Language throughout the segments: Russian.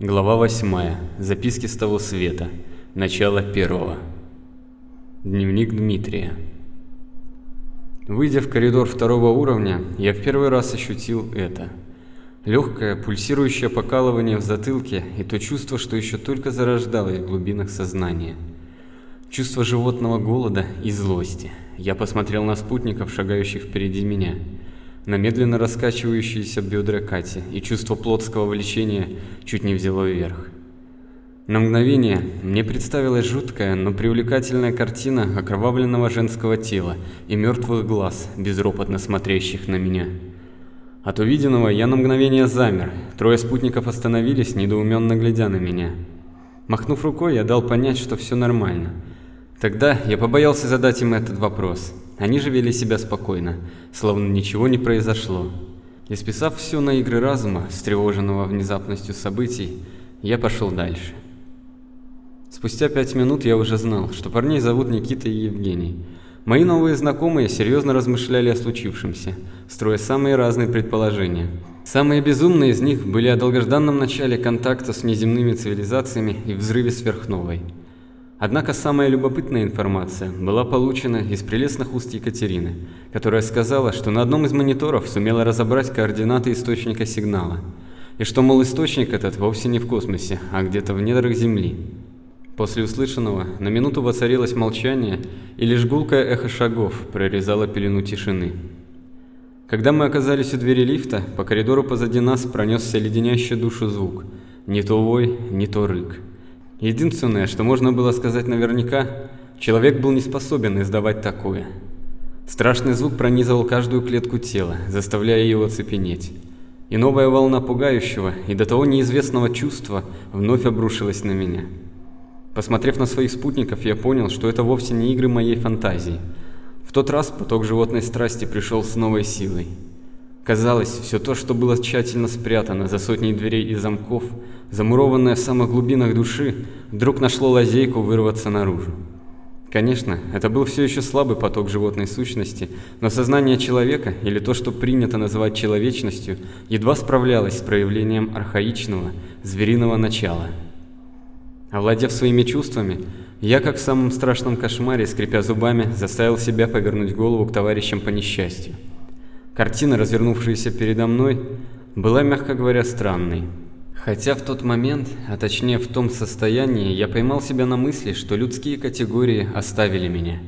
Глава 8. Записки с того света. Начало первого. Дневник Дмитрия. Выйдя в коридор второго уровня, я в первый раз ощутил это. Легкое, пульсирующее покалывание в затылке и то чувство, что еще только зарождалось в глубинах сознания. Чувство животного голода и злости. Я посмотрел на спутников, шагающих впереди меня на медленно раскачивающиеся бедра Кати, и чувство плотского влечения чуть не взяло вверх. На мгновение мне представилась жуткая, но привлекательная картина окровавленного женского тела и мертвых глаз, безропотно смотрящих на меня. От увиденного я на мгновение замер, трое спутников остановились, недоуменно глядя на меня. Махнув рукой, я дал понять, что все нормально. Тогда я побоялся задать им этот вопрос – они же вели себя спокойно, словно ничего не произошло. И списав все на игры разума, встревоженного внезапностью событий, я пошел дальше. Спустя пять минут я уже знал, что парней зовут Никита и Евгений. Мои новые знакомые серьезно размышляли о случившемся, строя самые разные предположения. Самые безумные из них были о долгожданном начале контакта с внеземными цивилизациями и взрыве сверхновой. Однако самая любопытная информация была получена из прелестных уст Екатерины, которая сказала, что на одном из мониторов сумела разобрать координаты источника сигнала, и что, мол, источник этот вовсе не в космосе, а где-то в недрах Земли. После услышанного на минуту воцарилось молчание, и лишь гулкое эхо шагов прорезало пелену тишины. Когда мы оказались у двери лифта, по коридору позади нас пронесся леденящий душу звук, не то вой, не то рык. Единственное, что можно было сказать наверняка, человек был не способен издавать такое. Страшный звук пронизывал каждую клетку тела, заставляя его цепенеть. И новая волна пугающего и до того неизвестного чувства вновь обрушилась на меня. Посмотрев на своих спутников, я понял, что это вовсе не игры моей фантазии. В тот раз поток животной страсти пришел с новой силой. Казалось, все то, что было тщательно спрятано за сотней дверей и замков, замурованное в самых глубинах души, вдруг нашло лазейку вырваться наружу. Конечно, это был все еще слабый поток животной сущности, но сознание человека, или то, что принято называть человечностью, едва справлялось с проявлением архаичного, звериного начала. Овладев своими чувствами, я, как в самом страшном кошмаре, скрипя зубами, заставил себя повернуть голову к товарищам по несчастью. Картина, развернувшаяся передо мной, была, мягко говоря, странной. Хотя в тот момент, а точнее в том состоянии, я поймал себя на мысли, что людские категории оставили меня.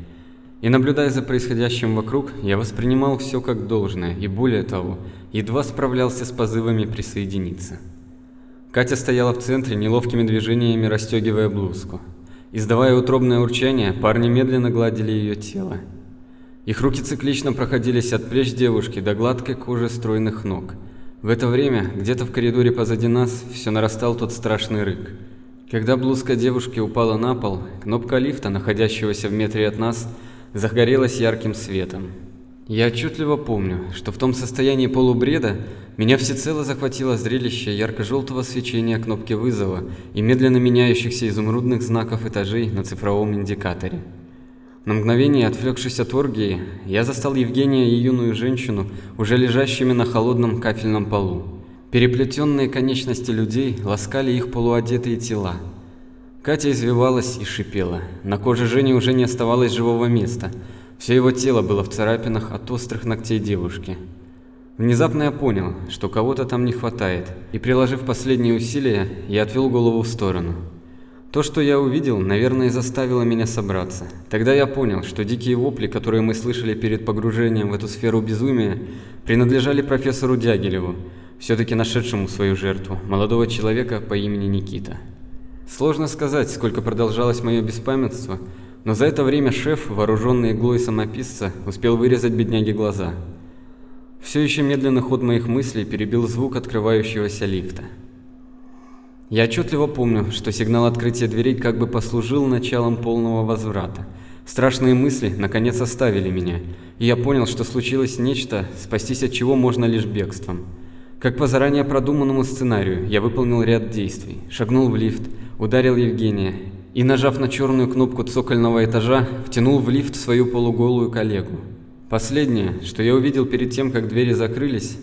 И наблюдая за происходящим вокруг, я воспринимал все как должное, и более того, едва справлялся с позывами присоединиться. Катя стояла в центре, неловкими движениями расстегивая блузку. Издавая утробное урчание, парни медленно гладили ее тело. Их руки циклично проходились от плеч девушки до гладкой кожи стройных ног. В это время, где-то в коридоре позади нас, все нарастал тот страшный рык. Когда блузка девушки упала на пол, кнопка лифта, находящегося в метре от нас, загорелась ярким светом. Я отчетливо помню, что в том состоянии полубреда меня всецело захватило зрелище ярко-желтого свечения кнопки вызова и медленно меняющихся изумрудных знаков этажей на цифровом индикаторе. На мгновение, отвлекшись от оргии, я застал Евгения и юную женщину, уже лежащими на холодном кафельном полу. Переплетенные конечности людей ласкали их полуодетые тела. Катя извивалась и шипела. На коже Жени уже не оставалось живого места. Все его тело было в царапинах от острых ногтей девушки. Внезапно я понял, что кого-то там не хватает, и приложив последние усилия, я отвел голову в сторону. То, что я увидел, наверное, заставило меня собраться. Тогда я понял, что дикие вопли, которые мы слышали перед погружением в эту сферу безумия, принадлежали профессору Дягилеву, все-таки нашедшему свою жертву, молодого человека по имени Никита. Сложно сказать, сколько продолжалось мое беспамятство, но за это время шеф, вооруженный иглой самописца, успел вырезать бедняге глаза. Все еще медленный ход моих мыслей перебил звук открывающегося лифта. Я отчетливо помню, что сигнал открытия дверей как бы послужил началом полного возврата. Страшные мысли наконец оставили меня, и я понял, что случилось нечто, спастись от чего можно лишь бегством. Как по заранее продуманному сценарию, я выполнил ряд действий, шагнул в лифт, ударил Евгения и, нажав на черную кнопку цокольного этажа, втянул в лифт свою полуголую коллегу. Последнее, что я увидел перед тем, как двери закрылись,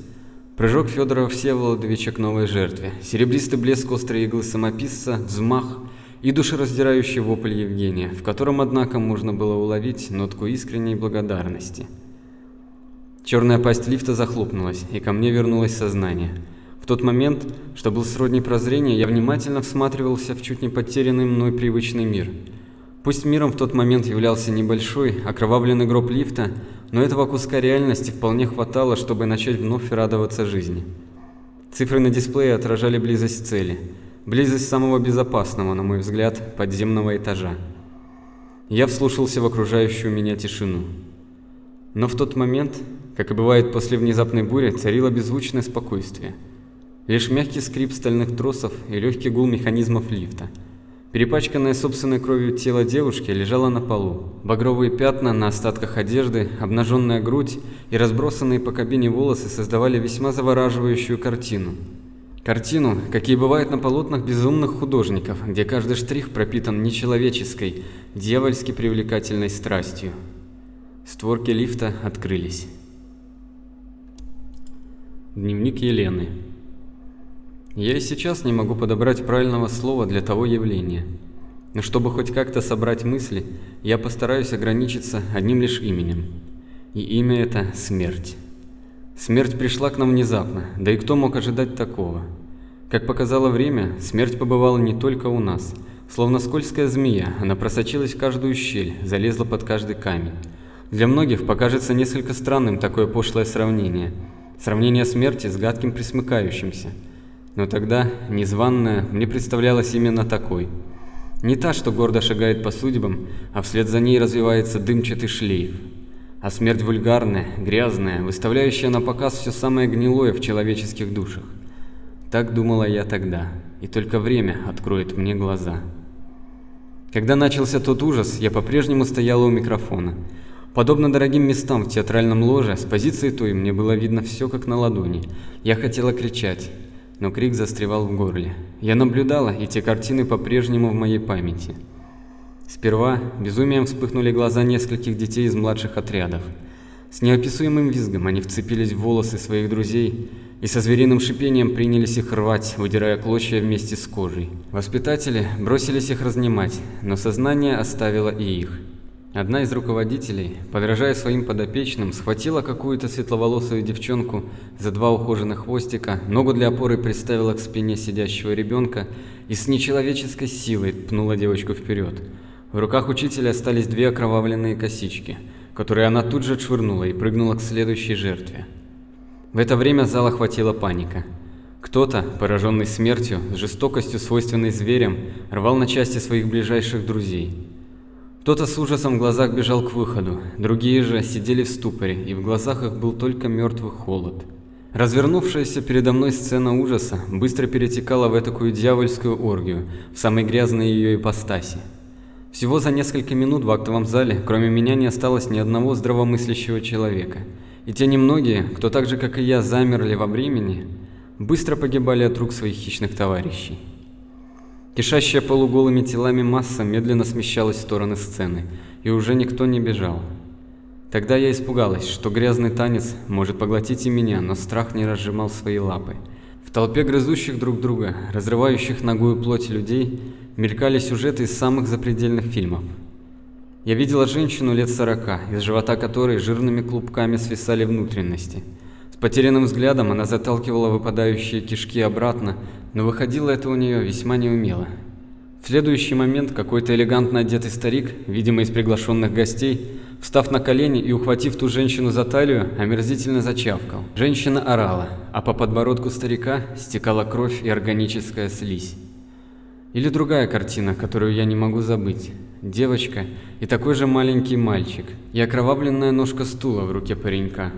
Прыжок Федора Всеволодовича к новой жертве, серебристый блеск острой иглы самописца, взмах и душераздирающий вопль Евгения, в котором, однако, можно было уловить нотку искренней благодарности. Черная пасть лифта захлопнулась, и ко мне вернулось сознание. В тот момент, что был сродни прозрения, я внимательно всматривался в чуть не потерянный мной привычный мир. Пусть миром в тот момент являлся небольшой, окровавленный гроб лифта, но этого куска реальности вполне хватало, чтобы начать вновь радоваться жизни. Цифры на дисплее отражали близость цели, близость самого безопасного, на мой взгляд, подземного этажа. Я вслушался в окружающую меня тишину. Но в тот момент, как и бывает после внезапной бури, царило беззвучное спокойствие. Лишь мягкий скрип стальных тросов и легкий гул механизмов лифта – Перепачканное собственной кровью тело девушки лежало на полу. Багровые пятна на остатках одежды, обнаженная грудь и разбросанные по кабине волосы создавали весьма завораживающую картину. Картину, какие бывают на полотнах безумных художников, где каждый штрих пропитан нечеловеческой, дьявольски привлекательной страстью. Створки лифта открылись. Дневник Елены. Я и сейчас не могу подобрать правильного слова для того явления. Но чтобы хоть как-то собрать мысли, я постараюсь ограничиться одним лишь именем. И имя это – смерть. Смерть пришла к нам внезапно, да и кто мог ожидать такого? Как показало время, смерть побывала не только у нас. Словно скользкая змея, она просочилась в каждую щель, залезла под каждый камень. Для многих покажется несколько странным такое пошлое сравнение. Сравнение смерти с гадким присмыкающимся – но тогда незваная мне представлялась именно такой. Не та, что гордо шагает по судьбам, а вслед за ней развивается дымчатый шлейф. А смерть вульгарная, грязная, выставляющая на показ все самое гнилое в человеческих душах. Так думала я тогда, и только время откроет мне глаза. Когда начался тот ужас, я по-прежнему стояла у микрофона. Подобно дорогим местам в театральном ложе, с позиции той мне было видно все как на ладони. Я хотела кричать, но крик застревал в горле. Я наблюдала, и те картины по-прежнему в моей памяти. Сперва безумием вспыхнули глаза нескольких детей из младших отрядов. С неописуемым визгом они вцепились в волосы своих друзей и со звериным шипением принялись их рвать, выдирая клочья вместе с кожей. Воспитатели бросились их разнимать, но сознание оставило и их. Одна из руководителей, подражая своим подопечным, схватила какую-то светловолосую девчонку за два ухоженных хвостика, ногу для опоры приставила к спине сидящего ребенка и с нечеловеческой силой пнула девочку вперед. В руках учителя остались две окровавленные косички, которые она тут же отшвырнула и прыгнула к следующей жертве. В это время зал охватила паника. Кто-то, пораженный смертью, с жестокостью свойственной зверям, рвал на части своих ближайших друзей. Кто-то с ужасом в глазах бежал к выходу, другие же сидели в ступоре, и в глазах их был только мертвый холод. Развернувшаяся передо мной сцена ужаса быстро перетекала в такую дьявольскую оргию, в самой грязной ее ипостаси. Всего за несколько минут в актовом зале, кроме меня, не осталось ни одного здравомыслящего человека. И те немногие, кто так же, как и я, замерли во времени, быстро погибали от рук своих хищных товарищей. Кишащая полуголыми телами масса медленно смещалась в стороны сцены, и уже никто не бежал. Тогда я испугалась, что грязный танец может поглотить и меня, но страх не разжимал свои лапы. В толпе грызущих друг друга, разрывающих ногую плоть людей, мелькали сюжеты из самых запредельных фильмов. Я видела женщину лет сорока, из живота которой жирными клубками свисали внутренности – потерянным взглядом она заталкивала выпадающие кишки обратно, но выходило это у нее весьма неумело. В следующий момент какой-то элегантно одетый старик, видимо из приглашенных гостей, встав на колени и ухватив ту женщину за талию, омерзительно зачавкал. Женщина орала, а по подбородку старика стекала кровь и органическая слизь. Или другая картина, которую я не могу забыть. Девочка и такой же маленький мальчик, и окровавленная ножка стула в руке паренька.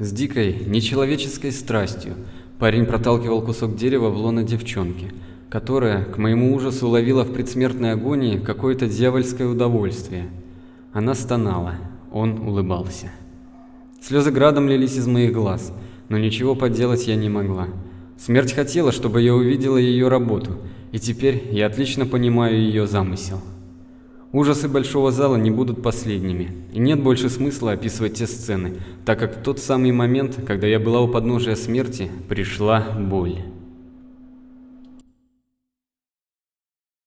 С дикой, нечеловеческой страстью парень проталкивал кусок дерева в лоно девчонки, которая, к моему ужасу, ловила в предсмертной агонии какое-то дьявольское удовольствие. Она стонала, он улыбался. Слезы градом лились из моих глаз, но ничего поделать я не могла. Смерть хотела, чтобы я увидела ее работу, и теперь я отлично понимаю ее замысел. Ужасы большого зала не будут последними, и нет больше смысла описывать те сцены, так как в тот самый момент, когда я была у подножия смерти, пришла боль.